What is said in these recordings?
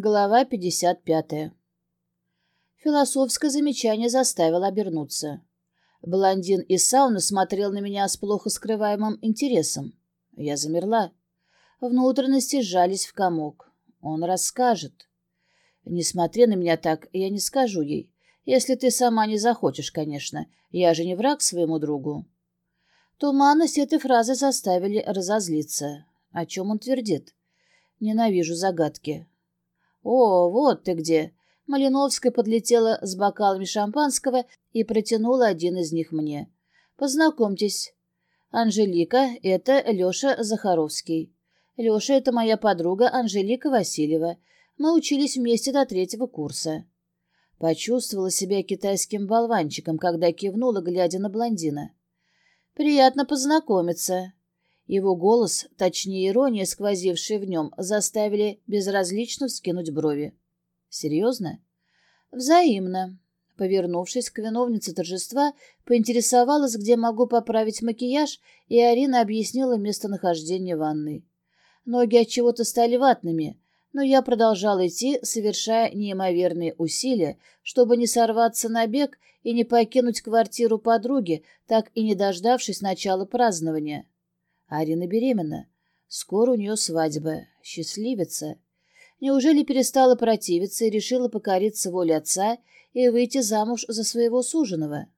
Глава 55. Философское замечание заставило обернуться. Блондин из сауны смотрел на меня с плохо скрываемым интересом. Я замерла. Внутренности сжались в комок. Он расскажет. Не смотри на меня так, я не скажу ей. Если ты сама не захочешь, конечно. Я же не враг своему другу. Туманность этой фразы заставили разозлиться. О чем он твердит? Ненавижу загадки. «О, вот ты где!» Малиновская подлетела с бокалами шампанского и протянула один из них мне. «Познакомьтесь. Анжелика — это Леша Захаровский. Леша — это моя подруга Анжелика Васильева. Мы учились вместе до третьего курса». Почувствовала себя китайским болванчиком, когда кивнула, глядя на блондина. «Приятно познакомиться». Его голос, точнее ирония, сквозившая в нем, заставили безразлично вскинуть брови. «Серьезно?» «Взаимно». Повернувшись к виновнице торжества, поинтересовалась, где могу поправить макияж, и Арина объяснила местонахождение ванной. Ноги от чего-то стали ватными, но я продолжала идти, совершая неимоверные усилия, чтобы не сорваться на бег и не покинуть квартиру подруги, так и не дождавшись начала празднования. Арина беременна. Скоро у нее свадьба. Счастливица. Неужели перестала противиться и решила покориться воле отца и выйти замуж за своего суженого?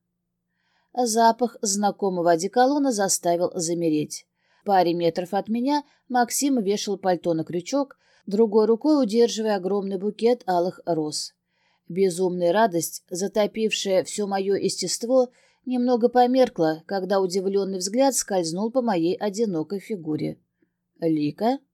Запах знакомого одеколона заставил замереть. В паре метров от меня Максим вешал пальто на крючок, другой рукой удерживая огромный букет алых роз. Безумная радость, затопившая все мое естество, немного померкла, когда удивленный взгляд скользнул по моей одинокой фигуре. «Лика?»